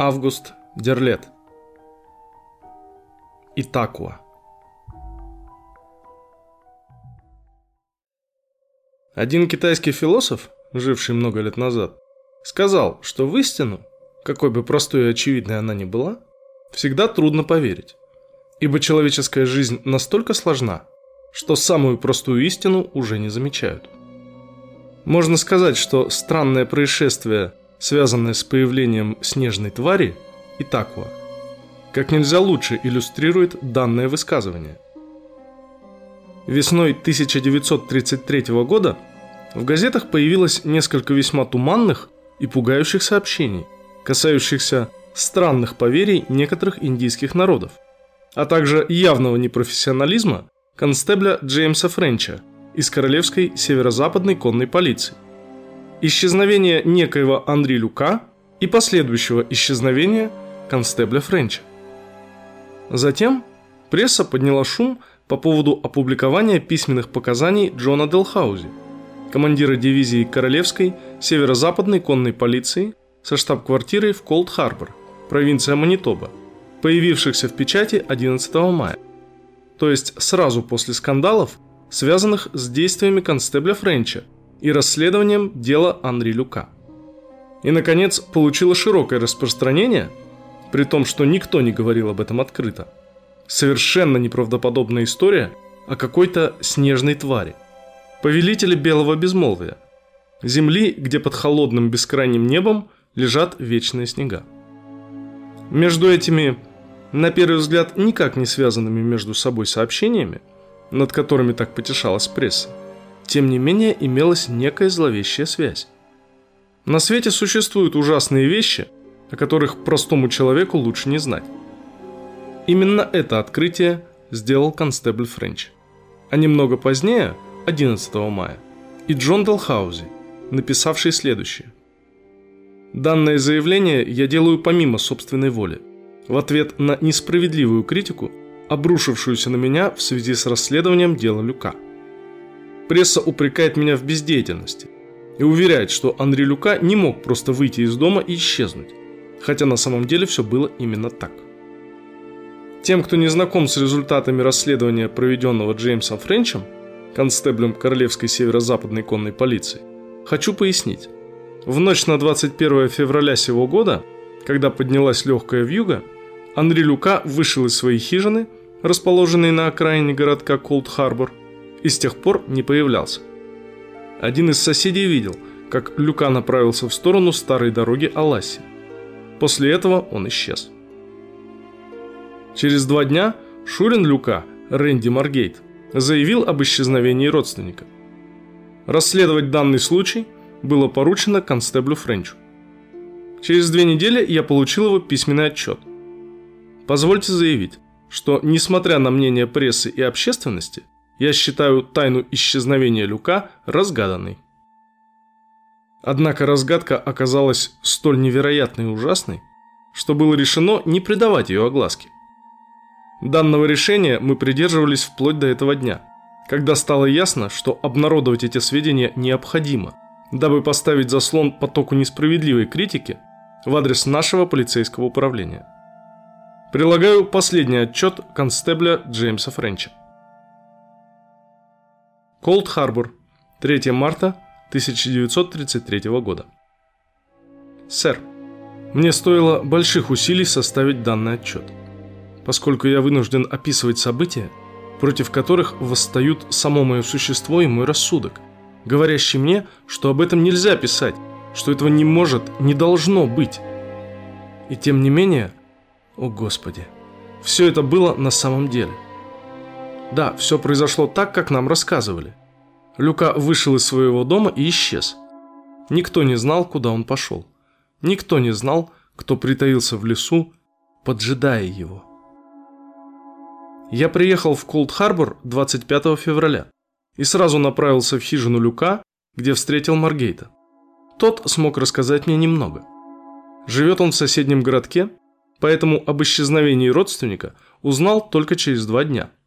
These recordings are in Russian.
Август Дерлет. Итакуа. Один китайский философ, живший много лет назад, сказал, что в истину, какой бы простой и очевидной она ни была, всегда трудно поверить. Ибо человеческая жизнь настолько сложна, что самую простую истину уже не замечают. Можно сказать, что странное происшествие, связанное с появлением снежной твари, Итакуа, как нельзя лучше иллюстрирует данное высказывание. Весной 1933 года в газетах появилось несколько весьма туманных и пугающих сообщений, касающихся странных поверий некоторых индийских народов, а также явного непрофессионализма констебля Джеймса Френча из Королевской северо-западной конной полиции, исчезновение некоего Анри Люка и последующего исчезновения констебля Френча. Затем пресса подняла шум по поводу опубликования письменных показаний Джона Делхаузи, командира дивизии Королевской северо-западной конной полиции со штаб-квартирой в Колд-Харбор, провинция Манитоба, появившихся в печати 11 мая, то есть сразу после скандалов, связанных с действиями констебля Френча и расследованием дела Анри Люка. И, наконец, получила широкое распространение, при том, что никто не говорил об этом открыто. Совершенно неправдоподобная история о какой-то снежной твари. Повелителе белого безмолвия. Земли, где под холодным бескрайним небом лежат вечные снега. Между этими, на первый взгляд, никак не связанными между собой сообщениями, над которыми так потешалась пресса, тем не менее имелась некая зловещая связь. На свете существуют ужасные вещи, о которых простому человеку лучше не знать. Именно это открытие сделал констебль Френч. А немного позднее, 11 мая, и Джон Делхаузи, написавший следующее. Данное заявление я делаю помимо собственной воли, в ответ на несправедливую критику, обрушившуюся на меня в связи с расследованием дела Люка. Пресса упрекает меня в бездеятельности и уверяет, что Андрей Люка не мог просто выйти из дома и исчезнуть, хотя на самом деле все было именно так. Тем, кто не знаком с результатами расследования, проведенного Джеймсом Френчем, констеблем Королевской северо-западной конной полиции, хочу пояснить. В ночь на 21 февраля сего года, когда поднялась легкая вьюга, Андрей Люка вышел из своей хижины, расположенной на окраине городка Колд-Харбор, и с тех пор не появлялся. Один из соседей видел, как Люка направился в сторону старой дороги Аласи. После этого он исчез. Через два дня Шурин Люка, Рэнди Маргейт, заявил об исчезновении родственника. Расследовать данный случай было поручено констеблю Френчу. Через две недели я получил его письменный отчет. Позвольте заявить, что, несмотря на мнение прессы и общественности, я считаю тайну исчезновения Люка разгаданной. Однако разгадка оказалась столь невероятной и ужасной, что было решено не придавать ее огласке. Данного решения мы придерживались вплоть до этого дня, когда стало ясно, что обнародовать эти сведения необходимо, дабы поставить заслон потоку несправедливой критики в адрес нашего полицейского управления. Прилагаю последний отчет констебля Джеймса Френча. Колд-Харбор, 3 марта 1933 года. Сэр, мне стоило больших усилий составить данный отчет, поскольку я вынужден описывать события, против которых восстают само мое существо и мой рассудок, говорящий мне, что об этом нельзя писать, что этого не может, не должно быть. И тем не менее, о Господи, все это было на самом деле – да, все произошло так, как нам рассказывали. Люка вышел из своего дома и исчез. Никто не знал, куда он пошел. Никто не знал, кто притаился в лесу, поджидая его. Я приехал в Колд-Харбор 25 февраля и сразу направился в хижину Люка, где встретил Маргейта. Тот смог рассказать мне немного. Живет он в соседнем городке, поэтому об исчезновении родственника узнал только через два дня –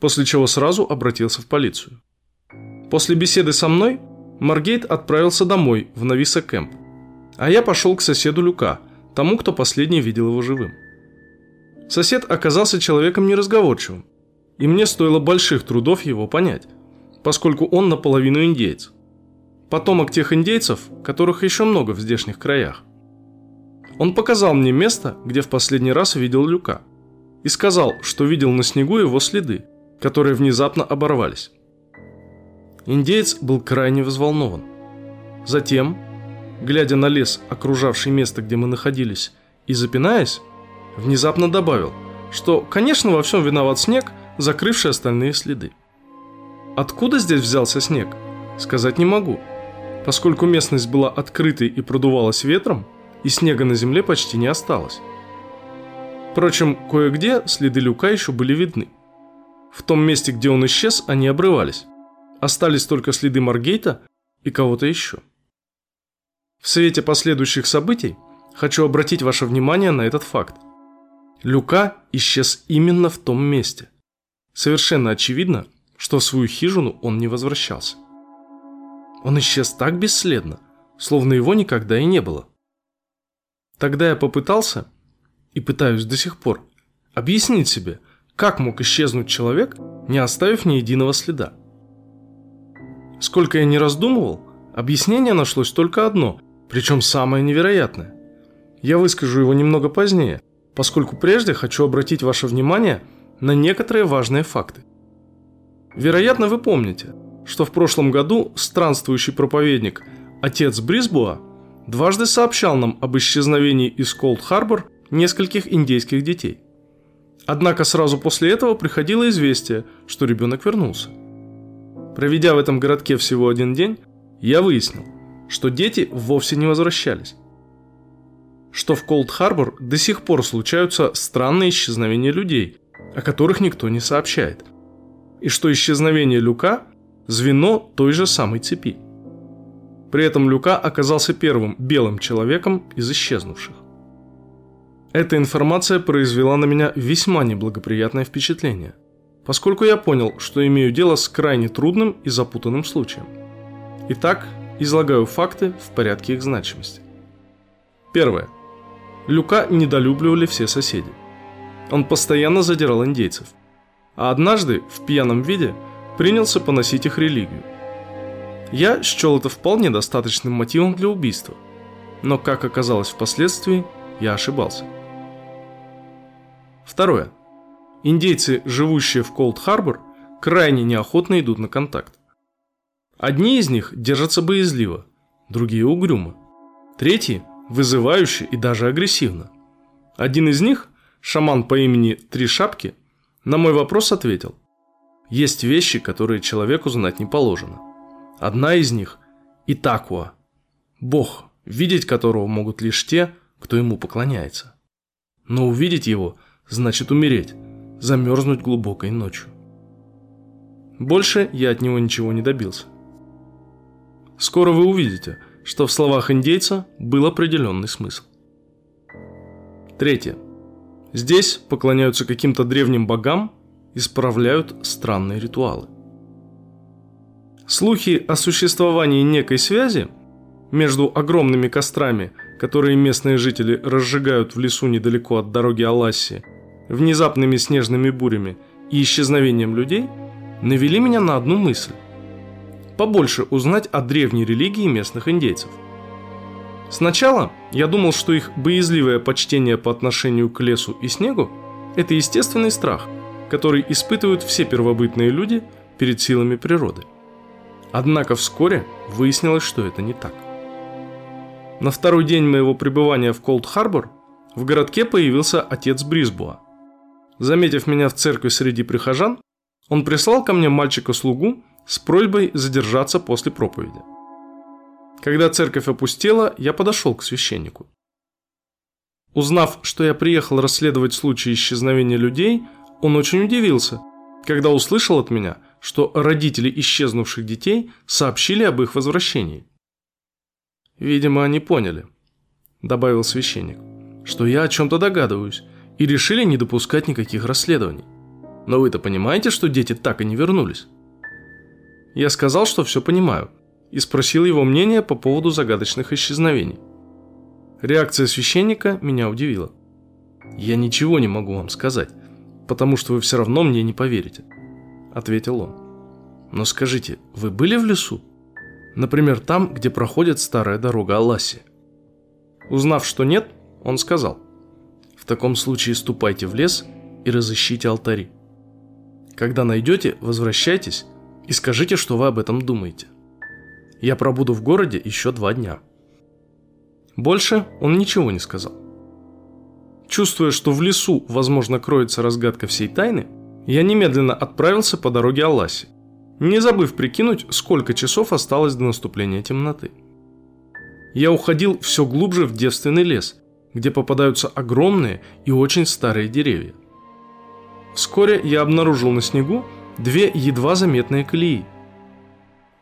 после чего сразу обратился в полицию. После беседы со мной Маргейт отправился домой, в Нависа Кэмп, а я пошел к соседу Люка, тому, кто последний видел его живым. Сосед оказался человеком неразговорчивым, и мне стоило больших трудов его понять, поскольку он наполовину индейец. Потомок тех индейцев, которых еще много в здешних краях. Он показал мне место, где в последний раз видел Люка, и сказал, что видел на снегу его следы, которые внезапно оборвались. Индеец был крайне взволнован. Затем, глядя на лес, окружавший место, где мы находились, и запинаясь, внезапно добавил, что, конечно, во всем виноват снег, закрывший остальные следы. Откуда здесь взялся снег, сказать не могу, поскольку местность была открытой и продувалась ветром, и снега на земле почти не осталось. Впрочем, кое-где следы люка еще были видны. В том месте, где он исчез, они обрывались. Остались только следы Маргейта и кого-то еще. В свете последующих событий хочу обратить ваше внимание на этот факт. Люка исчез именно в том месте. Совершенно очевидно, что в свою хижину он не возвращался. Он исчез так бесследно, словно его никогда и не было. Тогда я попытался, и пытаюсь до сих пор, объяснить себе, как мог исчезнуть человек, не оставив ни единого следа. Сколько я не раздумывал, объяснение нашлось только одно, причем самое невероятное. Я выскажу его немного позднее, поскольку прежде хочу обратить ваше внимание на некоторые важные факты. Вероятно, вы помните, что в прошлом году странствующий проповедник, отец Брисбуа, дважды сообщал нам об исчезновении из Колд-Харбор нескольких индейских детей. Однако сразу после этого приходило известие, что ребенок вернулся. Проведя в этом городке всего один день, я выяснил, что дети вовсе не возвращались. Что в Колд-Харбор до сих пор случаются странные исчезновения людей, о которых никто не сообщает. И что исчезновение Люка – звено той же самой цепи. При этом Люка оказался первым белым человеком из исчезнувших. Эта информация произвела на меня весьма неблагоприятное впечатление, поскольку я понял, что имею дело с крайне трудным и запутанным случаем. Итак, излагаю факты в порядке их значимости. Первое. Люка недолюбливали все соседи. Он постоянно задирал индейцев. А однажды, в пьяном виде, принялся поносить их религию. Я счел это вполне достаточным мотивом для убийства. Но, как оказалось впоследствии, я ошибался. Второе. Индейцы, живущие в Колд-Харбор, крайне неохотно идут на контакт. Одни из них держатся боязливо, другие угрюмо. Третьи – вызывающе и даже агрессивно. Один из них, шаман по имени Три Шапки, на мой вопрос ответил. Есть вещи, которые человеку знать не положено. Одна из них – Итакуа, бог, видеть которого могут лишь те, кто ему поклоняется. Но увидеть его – значит умереть, замерзнуть глубокой ночью. Больше я от него ничего не добился. Скоро вы увидите, что в словах индейца был определенный смысл. Третье. Здесь поклоняются каким-то древним богам и справляют странные ритуалы. Слухи о существовании некой связи между огромными кострами, которые местные жители разжигают в лесу недалеко от дороги Аласси, внезапными снежными бурями и исчезновением людей, навели меня на одну мысль. Побольше узнать о древней религии местных индейцев. Сначала я думал, что их боязливое почтение по отношению к лесу и снегу – это естественный страх, который испытывают все первобытные люди перед силами природы. Однако вскоре выяснилось, что это не так. На второй день моего пребывания в Колд-Харбор в городке появился отец Брисбуа – Заметив меня в церкви среди прихожан, он прислал ко мне мальчика-слугу с просьбой задержаться после проповеди. Когда церковь опустела, я подошел к священнику. Узнав, что я приехал расследовать случай исчезновения людей, он очень удивился, когда услышал от меня, что родители исчезнувших детей сообщили об их возвращении. «Видимо, они поняли», – добавил священник, – «что я о чем-то догадываюсь, и решили не допускать никаких расследований. Но вы-то понимаете, что дети так и не вернулись? Я сказал, что все понимаю, и спросил его мнение по поводу загадочных исчезновений. Реакция священника меня удивила. «Я ничего не могу вам сказать, потому что вы все равно мне не поверите», — ответил он. «Но скажите, вы были в лесу? Например, там, где проходит старая дорога Аласи?» Узнав, что нет, он сказал, «В таком случае ступайте в лес и разыщите алтари. Когда найдете, возвращайтесь и скажите, что вы об этом думаете. Я пробуду в городе еще два дня». Больше он ничего не сказал. Чувствуя, что в лесу, возможно, кроется разгадка всей тайны, я немедленно отправился по дороге Алласи, не забыв прикинуть, сколько часов осталось до наступления темноты. Я уходил все глубже в девственный лес, где попадаются огромные и очень старые деревья. Вскоре я обнаружил на снегу две едва заметные колеи.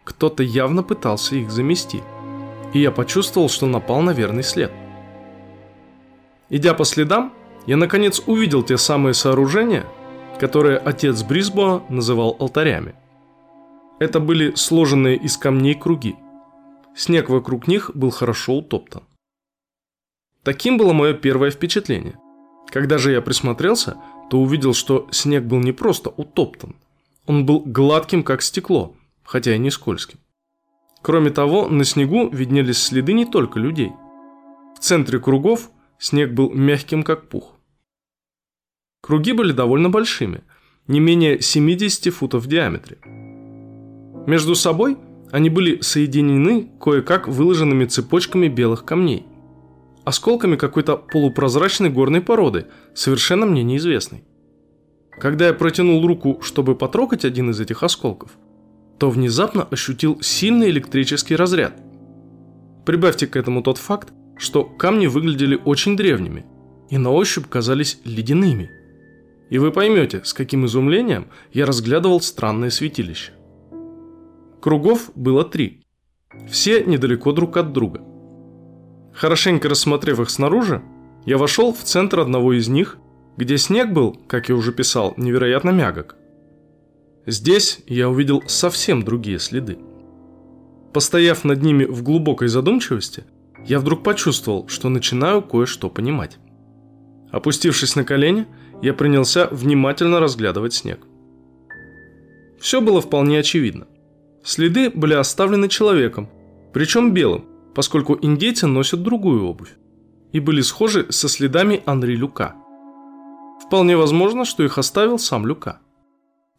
Кто-то явно пытался их замести – и я почувствовал, что напал на верный след. Идя по следам, я наконец увидел те самые сооружения, которые отец Брисбоа называл алтарями. Это были сложенные из камней круги. Снег вокруг них был хорошо утоптан. Таким было мое первое впечатление. Когда же я присмотрелся, то увидел, что снег был не просто утоптан. Он был гладким, как стекло, хотя и не скользким. Кроме того, на снегу виднелись следы не только людей. В центре кругов снег был мягким, как пух. Круги были довольно большими, не менее 70 футов в диаметре. Между собой они были соединены кое-как выложенными цепочками белых камней, осколками какой-то полупрозрачной горной породы, совершенно мне неизвестной. Когда я протянул руку, чтобы потрогать один из этих осколков – то внезапно ощутил сильный электрический разряд. Прибавьте к этому тот факт, что камни выглядели очень древними и на ощупь казались ледяными. И вы поймете, с каким изумлением я разглядывал странное святилище. Кругов было три. Все недалеко друг от друга. Хорошенько рассмотрев их снаружи, я вошел в центр одного из них, где снег был, как я уже писал, невероятно мягок. Здесь я увидел совсем другие следы. Постояв над ними в глубокой задумчивости, я вдруг почувствовал, что начинаю кое-что понимать. Опустившись на колени, я принялся внимательно разглядывать снег. Все было вполне очевидно. Следы были оставлены человеком, причем белым, поскольку индейцы носят другую обувь, и были схожи со следами Анри Люка. Вполне возможно, что их оставил сам Люка.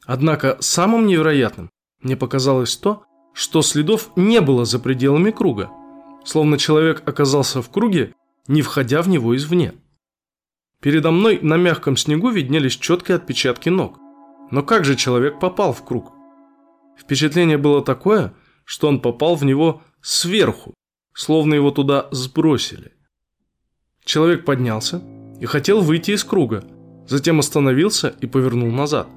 Однако самым невероятным мне показалось то, что следов не было за пределами круга, словно человек оказался в круге, не входя в него извне. Передо мной на мягком снегу виднелись четкие отпечатки ног. Но как же человек попал в круг? Впечатление было такое, что он попал в него сверху, словно его туда сбросили. Человек поднялся и хотел выйти из круга, затем остановился и повернул назад.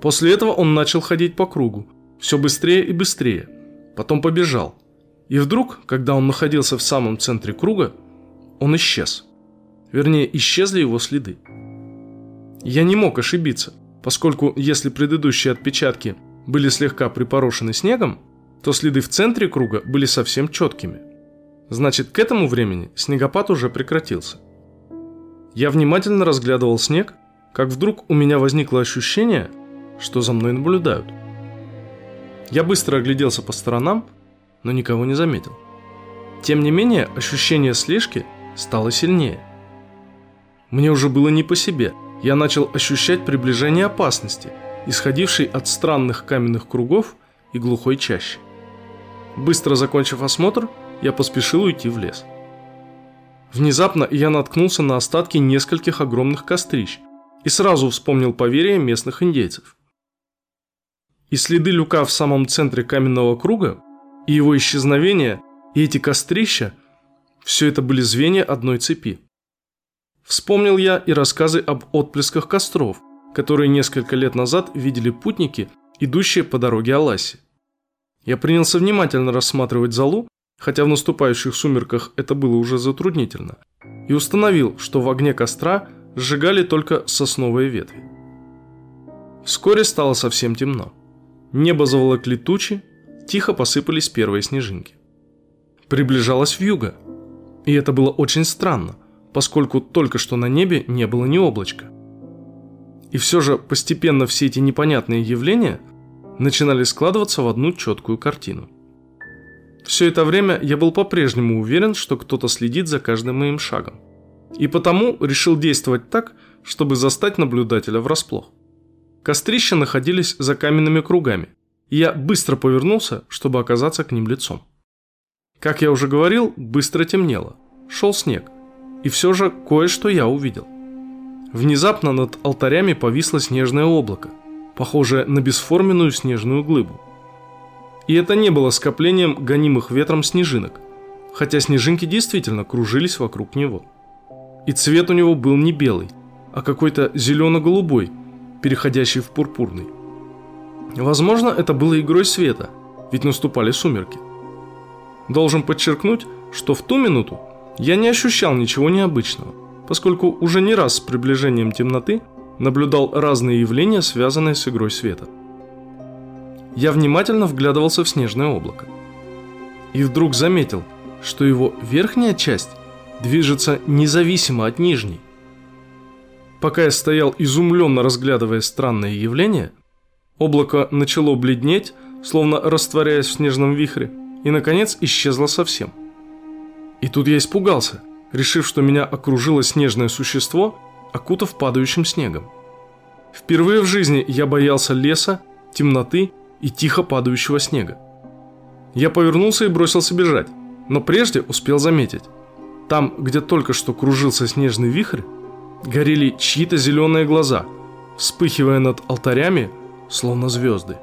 После этого он начал ходить по кругу, все быстрее и быстрее. Потом побежал. И вдруг, когда он находился в самом центре круга, он исчез. Вернее, исчезли его следы. Я не мог ошибиться, поскольку если предыдущие отпечатки были слегка припорошены снегом, то следы в центре круга были совсем четкими. Значит, к этому времени снегопад уже прекратился. Я внимательно разглядывал снег, как вдруг у меня возникло ощущение – что за мной наблюдают. Я быстро огляделся по сторонам, но никого не заметил. Тем не менее, ощущение слежки стало сильнее. Мне уже было не по себе. Я начал ощущать приближение опасности, исходившей от странных каменных кругов и глухой чащи. Быстро закончив осмотр, я поспешил уйти в лес. Внезапно я наткнулся на остатки нескольких огромных кострищ и сразу вспомнил поверье местных индейцев. И следы люка в самом центре каменного круга, и его исчезновение, и эти кострища – все это были звенья одной цепи. Вспомнил я и рассказы об отплесках костров, которые несколько лет назад видели путники, идущие по дороге Аласи. Я принялся внимательно рассматривать залу, хотя в наступающих сумерках это было уже затруднительно, и установил, что в огне костра сжигали только сосновые ветви. Вскоре стало совсем темно. Небо заволокли тучи, тихо посыпались первые снежинки. Приближалась вьюга. И это было очень странно, поскольку только что на небе не было ни облачка. И все же постепенно все эти непонятные явления начинали складываться в одну четкую картину. Все это время я был по-прежнему уверен, что кто-то следит за каждым моим шагом. И потому решил действовать так, чтобы застать наблюдателя врасплох. Кострища находились за каменными кругами, и я быстро повернулся, чтобы оказаться к ним лицом. Как я уже говорил, быстро темнело. Шел снег. И все же кое-что я увидел. Внезапно над алтарями повисло снежное облако, похожее на бесформенную снежную глыбу. И это не было скоплением гонимых ветром снежинок, хотя снежинки действительно кружились вокруг него. И цвет у него был не белый, а какой-то зелено-голубой, переходящий в пурпурный. Возможно, это было игрой света, ведь наступали сумерки. Должен подчеркнуть, что в ту минуту я не ощущал ничего необычного, поскольку уже не раз с приближением темноты наблюдал разные явления, связанные с игрой света. Я внимательно вглядывался в снежное облако. И вдруг заметил, что его верхняя часть движется независимо от нижней. Пока я стоял изумленно разглядывая странное явление, облако начало бледнеть, словно растворяясь в снежном вихре – и, наконец, исчезла совсем. И тут я испугался, решив, что меня окружило снежное существо, окутав падающим снегом. Впервые в жизни я боялся леса, темноты и тихо падающего снега. Я повернулся и бросился бежать, но прежде успел заметить. Там, где только что кружился снежный вихрь, горели чьи-то зеленые глаза, вспыхивая над алтарями, словно звезды.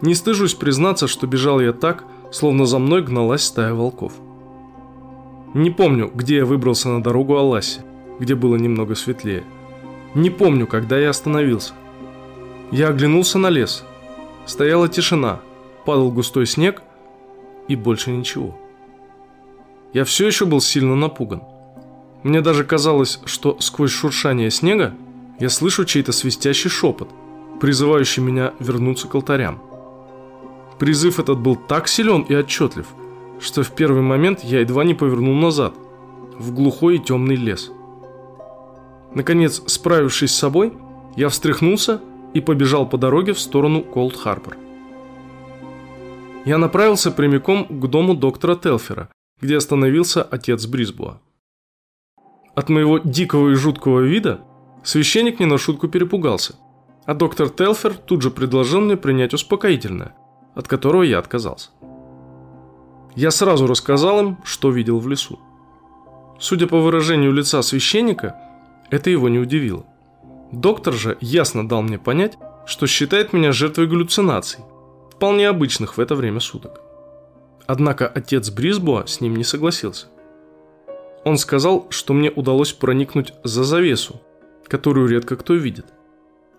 Не стыжусь признаться, что бежал я так, словно за мной гналась стая волков. Не помню, где я выбрался на дорогу Алласи, где было немного светлее. Не помню, когда я остановился. Я оглянулся на лес. Стояла тишина, падал густой снег и больше ничего. Я все еще был сильно напуган. Мне даже казалось, что сквозь шуршание снега я слышу чей-то свистящий шепот, призывающий меня вернуться к алтарям. Призыв этот был так силен и отчетлив, что в первый момент я едва не повернул назад, в глухой и темный лес. Наконец, справившись с собой, я встряхнулся и побежал по дороге в сторону Колд-Харбор. Я направился прямиком к дому доктора Телфера, где остановился отец Брисбуа. От моего дикого и жуткого вида священник не на шутку перепугался, а доктор Телфер тут же предложил мне принять успокоительное – от которого я отказался. Я сразу рассказал им, что видел в лесу. Судя по выражению лица священника, это его не удивило. Доктор же ясно дал мне понять, что считает меня жертвой галлюцинаций, вполне обычных в это время суток. Однако отец Брисбоа с ним не согласился. Он сказал, что мне удалось проникнуть за завесу, которую редко кто видит,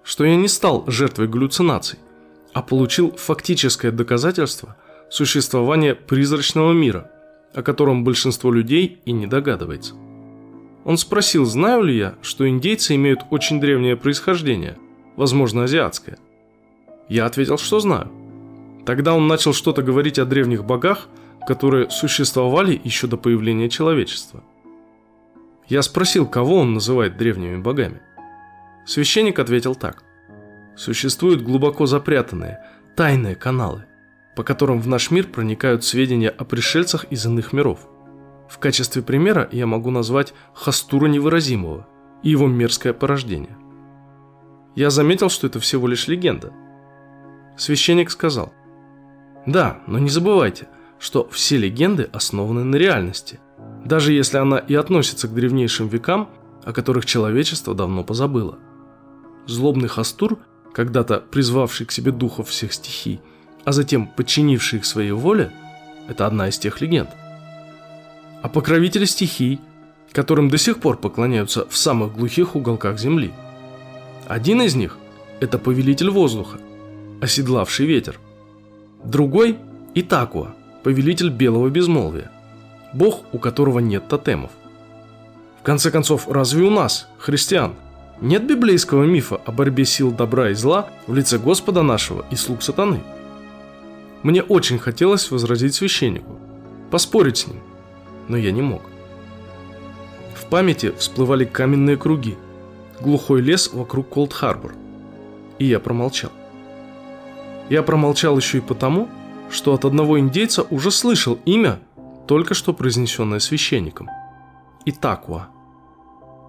что я не стал жертвой галлюцинаций, а получил фактическое доказательство существования призрачного мира, о котором большинство людей и не догадывается. Он спросил, знаю ли я, что индейцы имеют очень древнее происхождение, возможно, азиатское. Я ответил, что знаю. Тогда он начал что-то говорить о древних богах, которые существовали еще до появления человечества. Я спросил, кого он называет древними богами. Священник ответил так. Существуют глубоко запрятанные, тайные каналы, по которым в наш мир проникают сведения о пришельцах из иных миров. В качестве примера я могу назвать Хастура Невыразимого и его мерзкое порождение. Я заметил, что это всего лишь легенда. Священник сказал, «Да, но не забывайте, что все легенды основаны на реальности, даже если она и относится к древнейшим векам, о которых человечество давно позабыло. Злобный Хастур когда-то призвавший к себе духов всех стихий, а затем подчинивший их своей воле, это одна из тех легенд. А покровители стихий, которым до сих пор поклоняются в самых глухих уголках земли. Один из них – это повелитель воздуха, оседлавший ветер. Другой – Итакуа, повелитель белого безмолвия, бог, у которого нет тотемов. В конце концов, разве у нас, христиан, нет библейского мифа о борьбе сил добра и зла в лице Господа нашего и слуг сатаны. Мне очень хотелось возразить священнику, поспорить с ним. Но я не мог. В памяти всплывали каменные круги, глухой лес вокруг Колд-Харбор. И я промолчал. Я промолчал еще и потому, что от одного индейца уже слышал имя, только что произнесенное священником. Итакуа.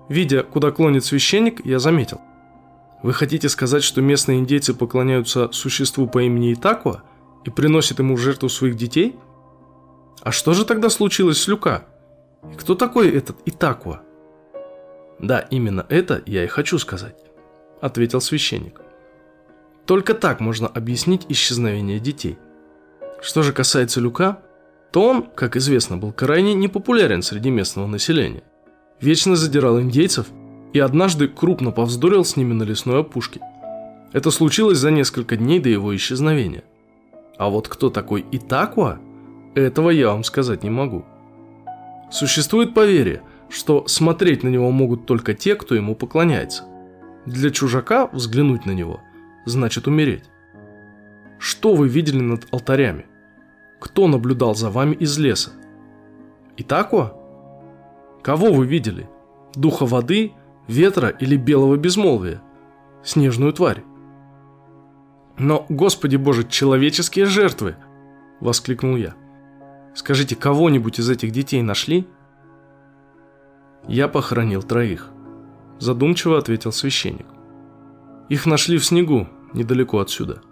Видя, куда клонит священник, я заметил. Вы хотите сказать, что местные индейцы поклоняются существу по имени Итакуа и приносят ему жертву своих детей? А что же тогда случилось с Люка? И кто такой этот Итакуа? Да, именно это я и хочу сказать, ответил священник. Только так можно объяснить исчезновение детей. Что же касается Люка, то он, как известно, был крайне непопулярен среди местного населения. Вечно задирал индейцев и однажды крупно повздорил с ними на лесной опушке. Это случилось за несколько дней до его исчезновения. А вот кто такой Итакуа, этого я вам сказать не могу. Существует поверье, что смотреть на него могут только те, кто ему поклоняется. Для чужака взглянуть на него значит умереть. Что вы видели над алтарями? Кто наблюдал за вами из леса? Итакуа? Кого вы видели? Духа воды, ветра или белого безмолвия? Снежную тварь? Но, Господи Боже, человеческие жертвы! Воскликнул я. Скажите, кого-нибудь из этих детей нашли? Я похоронил троих. Задумчиво ответил священник. Их нашли в снегу, недалеко отсюда.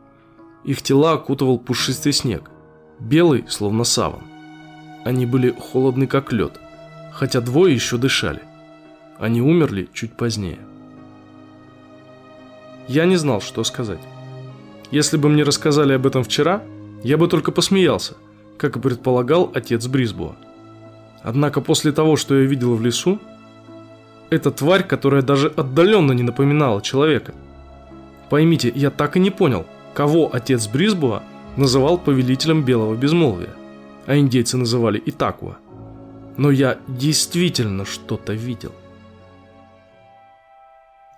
Их тела окутывал пушистый снег, белый, словно саван. Они были холодны, как лед, хотя двое еще дышали. Они умерли чуть позднее. Я не знал, что сказать. Если бы мне рассказали об этом вчера, я бы только посмеялся – как и предполагал отец Брисбуа. Однако после того, что я видел в лесу, это тварь, которая даже отдаленно не напоминала человека. Поймите, я так и не понял, кого отец Брисбуа называл повелителем белого безмолвия, а индейцы называли Итакуа. Но я действительно что-то видел.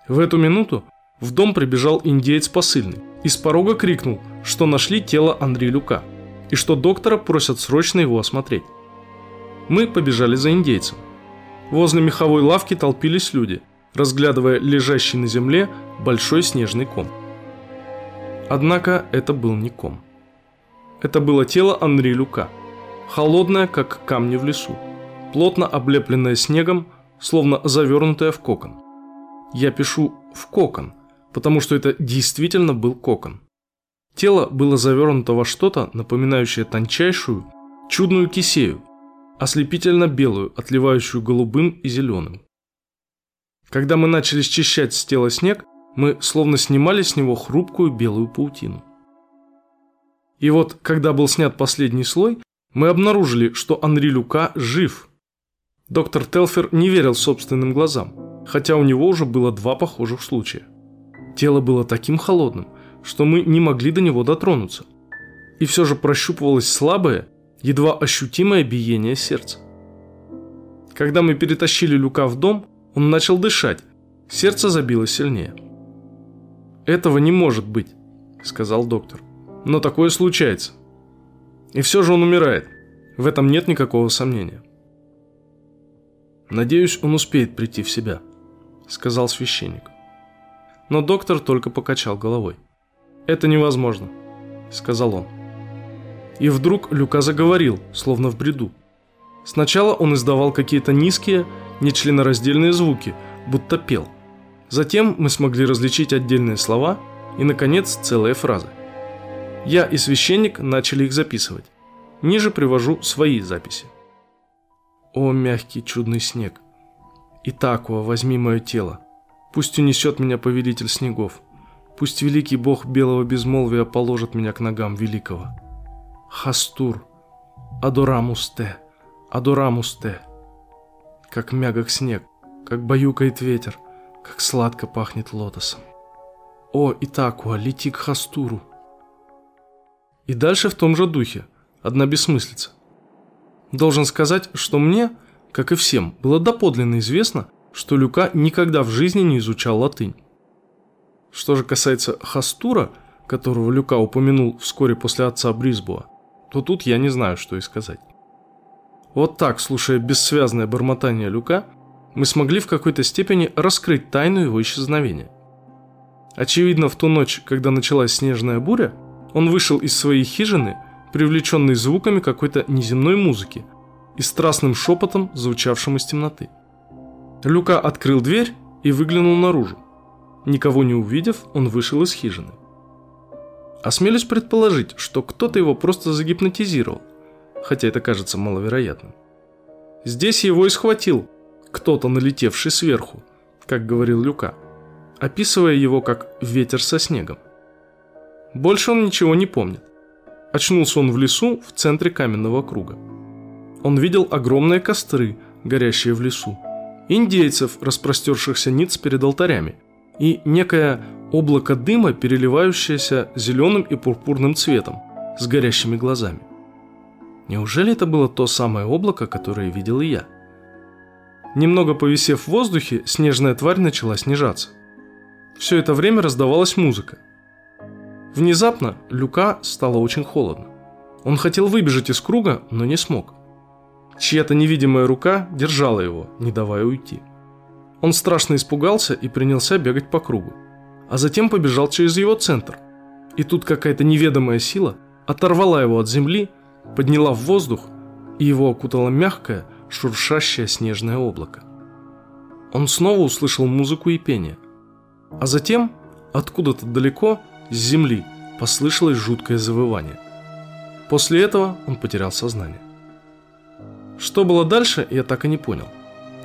В эту минуту в дом прибежал индеец посыльный и с порога крикнул, что нашли тело Андрея Люка – и что доктора просят срочно его осмотреть. Мы побежали за индейцем. Возле меховой лавки толпились люди, разглядывая лежащий на земле большой снежный ком. Однако это был не ком. Это было тело Анри Люка, холодное, как камни в лесу, плотно облепленное снегом, словно завернутое в кокон. Я пишу «в кокон», потому что это действительно был кокон. Тело было завернуто во что-то, напоминающее тончайшую, чудную кисею, ослепительно белую, отливающую голубым и зеленым. Когда мы начали счищать с тела снег, мы словно снимали с него хрупкую белую паутину. И вот, когда был снят последний слой, мы обнаружили, что Анри Люка жив. Доктор Телфер не верил собственным глазам, хотя у него уже было два похожих случая. Тело было таким холодным – что мы не могли до него дотронуться. И все же прощупывалось слабое, едва ощутимое биение сердца. Когда мы перетащили Люка в дом, он начал дышать, сердце забилось сильнее. «Этого не может быть», — сказал доктор. «Но такое случается. И все же он умирает. В этом нет никакого сомнения». «Надеюсь, он успеет прийти в себя», — сказал священник. Но доктор только покачал головой. «Это невозможно», — сказал он. И вдруг Люка заговорил, словно в бреду. Сначала он издавал какие-то низкие, нечленораздельные звуки, будто пел. Затем мы смогли различить отдельные слова и, наконец, целые фразы. Я и священник начали их записывать. Ниже привожу свои записи. «О, мягкий чудный снег! Итакуа, возьми мое тело. Пусть унесет меня повелитель снегов. Пусть великий бог белого безмолвия положит меня к ногам великого. Хастур, адорамусте, адорамусте. Как мягок снег, как баюкает ветер, как сладко пахнет лотосом. О, Итакуа, лети к Хастуру. И дальше в том же духе, одна бессмыслица. Должен сказать, что мне, как и всем, было доподлинно известно, что Люка никогда в жизни не изучал латынь. Что же касается Хастура, которого Люка упомянул вскоре после отца Брисбуа, то тут я не знаю, что и сказать. Вот так, слушая бессвязное бормотание Люка, мы смогли в какой-то степени раскрыть тайну его исчезновения. Очевидно, в ту ночь, когда началась снежная буря, он вышел из своей хижины, привлеченный звуками какой-то неземной музыки и страстным шепотом, звучавшим из темноты. Люка открыл дверь и выглянул наружу. Никого не увидев, он вышел из хижины. Осмелюсь предположить, что кто-то его просто загипнотизировал, хотя это кажется маловероятным. Здесь его и схватил кто-то, налетевший сверху, как говорил Люка, описывая его как «ветер со снегом». Больше он ничего не помнит. Очнулся он в лесу в центре каменного круга. Он видел огромные костры, горящие в лесу, индейцев, распростершихся ниц перед алтарями, и некое облако дыма, переливающееся зеленым и пурпурным цветом, с горящими глазами. Неужели это было то самое облако, которое видел и я? Немного повисев в воздухе, снежная тварь начала снижаться. Все это время раздавалась музыка. Внезапно Люка стало очень холодно. Он хотел выбежать из круга, но не смог. Чья-то невидимая рука держала его, не давая уйти. Он страшно испугался и принялся бегать по кругу, а затем побежал через его центр. И тут какая-то неведомая сила оторвала его от земли подняла в воздух, и его окутало мягкое, шуршащее снежное облако. Он снова услышал музыку и пение. А затем, откуда-то далеко, с земли, послышалось жуткое завывание. После этого он потерял сознание. Что было дальше, я так и не понял.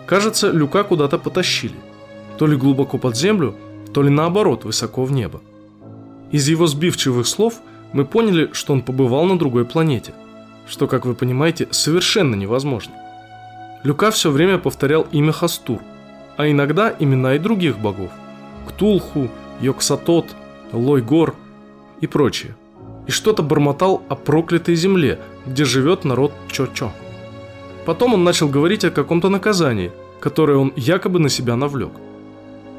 Кажется, Люка куда-то потащили. То ли глубоко под землю, то ли наоборот, высоко в небо. Из его сбивчивых слов мы поняли, что он побывал на другой планете – что, как вы понимаете, совершенно невозможно. Люка все время повторял имя Хастур, а иногда имена и других богов – Ктулху, Йоксатот, Лойгор и прочее. И что-то бормотал о проклятой земле, где живет народ Чо-Чо. Потом он начал говорить о каком-то наказании, которое он якобы на себя навлек.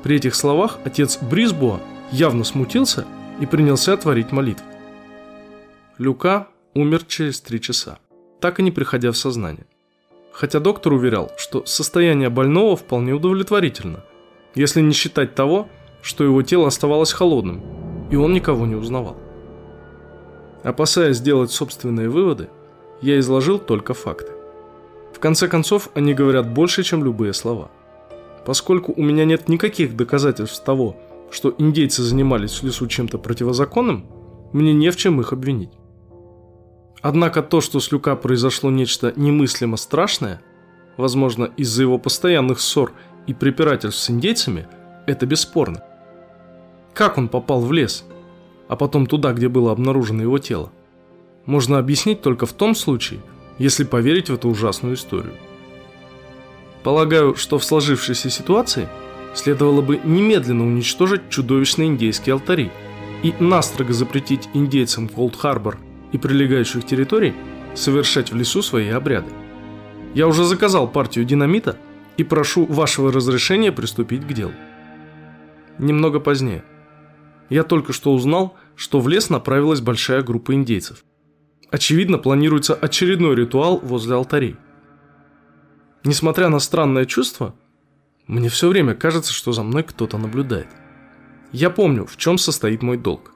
При этих словах отец Брисбуа явно смутился и принялся творить молитвы. Люка умер через три часа, так и не приходя в сознание. Хотя доктор уверял, что состояние больного вполне удовлетворительно, если не считать того, что его тело оставалось холодным, и он никого не узнавал. Опасаясь сделать собственные выводы, я изложил только факты. В конце концов, они говорят больше, чем любые слова. Поскольку у меня нет никаких доказательств того, что индейцы занимались в лесу чем-то противозаконным, мне не в чем их обвинить. Однако то, что с Люка произошло нечто немыслимо страшное, возможно, из-за его постоянных ссор и препирательств с индейцами, это бесспорно. Как он попал в лес, а потом туда, где было обнаружено его тело, можно объяснить только в том случае, если поверить в эту ужасную историю. Полагаю, что в сложившейся ситуации следовало бы немедленно уничтожить чудовищные индейские алтари и настрого запретить индейцам Колд-Харбор и прилегающих территорий совершать в лесу свои обряды. Я уже заказал партию динамита и прошу вашего разрешения приступить к делу. Немного позднее. Я только что узнал, что в лес направилась большая группа индейцев. Очевидно, планируется очередной ритуал возле алтарей. Несмотря на странное чувство, мне все время кажется, что за мной кто-то наблюдает. Я помню, в чем состоит мой долг.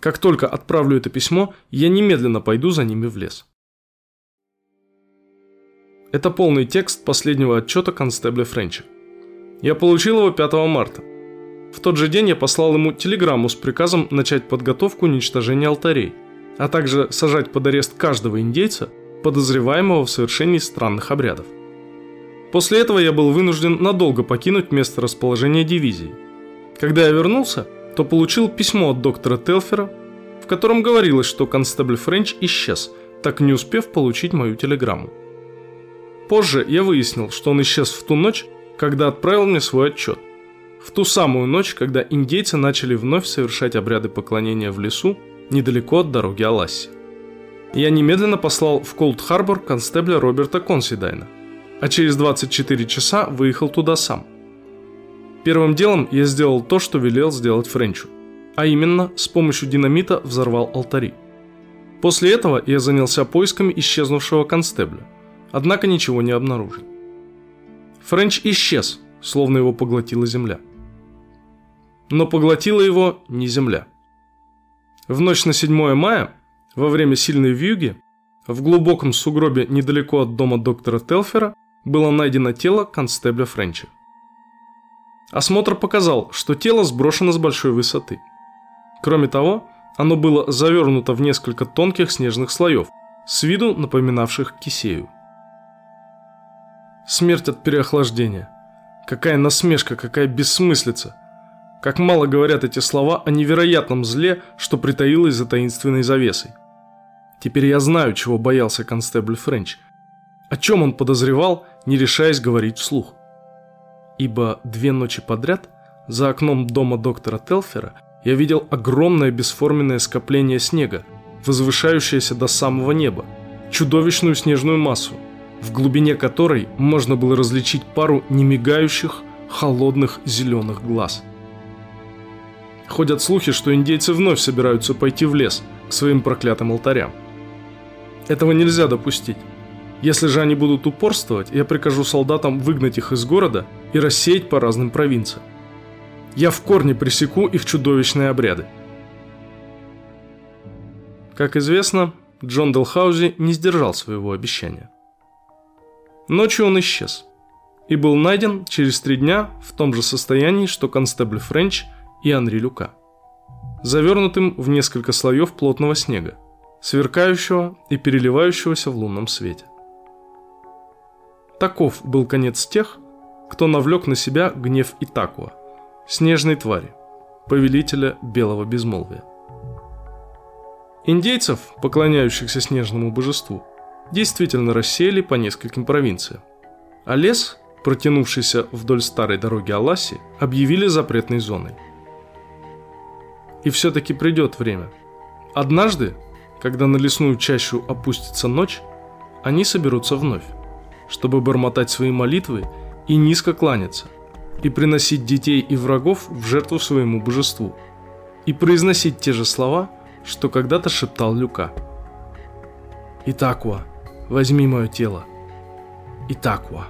Как только отправлю это письмо, я немедленно пойду за ними в лес. Это полный текст последнего отчета констебля Френча. Я получил его 5 марта. В тот же день я послал ему телеграмму с приказом начать подготовку уничтожения алтарей, а также сажать под арест каждого индейца, подозреваемого в совершении странных обрядов. После этого я был вынужден надолго покинуть место расположения дивизии. Когда я вернулся, то получил письмо от доктора Телфера, в котором говорилось, что констебль Френч исчез, так не успев получить мою телеграмму. Позже я выяснил, что он исчез в ту ночь, когда отправил мне свой отчет. В ту самую ночь, когда индейцы начали вновь совершать обряды поклонения в лесу, недалеко от дороги Аласси. Я немедленно послал в Колд-Харбор констебля Роберта Консидайна, а через 24 часа выехал туда сам – Первым делом я сделал то, что велел сделать Френчу, а именно с помощью динамита взорвал алтари. После этого я занялся поисками исчезнувшего констебля, однако ничего не обнаружил. Френч исчез, словно его поглотила земля. Но поглотила его не земля. В ночь на 7 мая, во время сильной вьюги, в глубоком сугробе недалеко от дома доктора Телфера было найдено тело констебля Френча. Осмотр показал, что тело сброшено с большой высоты. Кроме того, оно было завернуто в несколько тонких снежных слоев, с виду напоминавших кисею. Смерть от переохлаждения. Какая насмешка, какая бессмыслица. Как мало говорят эти слова о невероятном зле, что притаилось за таинственной завесой. Теперь я знаю, чего боялся констебль Френч. О чем он подозревал, не решаясь говорить вслух ибо две ночи подряд за окном дома доктора Телфера я видел огромное бесформенное скопление снега, возвышающееся до самого неба, чудовищную снежную массу, в глубине которой можно было различить пару немигающих, холодных зеленых глаз. Ходят слухи, что индейцы вновь собираются пойти в лес к своим проклятым алтарям. Этого нельзя допустить. Если же они будут упорствовать, я прикажу солдатам выгнать их из города и рассеять по разным провинциям. Я в корне пресеку их чудовищные обряды. Как известно, Джон Делхаузи не сдержал своего обещания. Ночью он исчез и был найден через три дня в том же состоянии, что констебль Френч и Анри Люка, завернутым в несколько слоев плотного снега, сверкающего и переливающегося в лунном свете. Таков был конец тех, кто навлек на себя гнев Итакуа, снежной твари, повелителя белого безмолвия. Индейцев, поклоняющихся снежному божеству, действительно рассеяли по нескольким провинциям, а лес, протянувшийся вдоль старой дороги Аласи, объявили запретной зоной. И все-таки придет время. Однажды, когда на лесную чащу опустится ночь, они соберутся вновь чтобы бормотать свои молитвы и низко кланяться, и приносить детей и врагов в жертву своему божеству, и произносить те же слова, что когда-то шептал Люка. «Итакуа, возьми мое тело. Итакуа».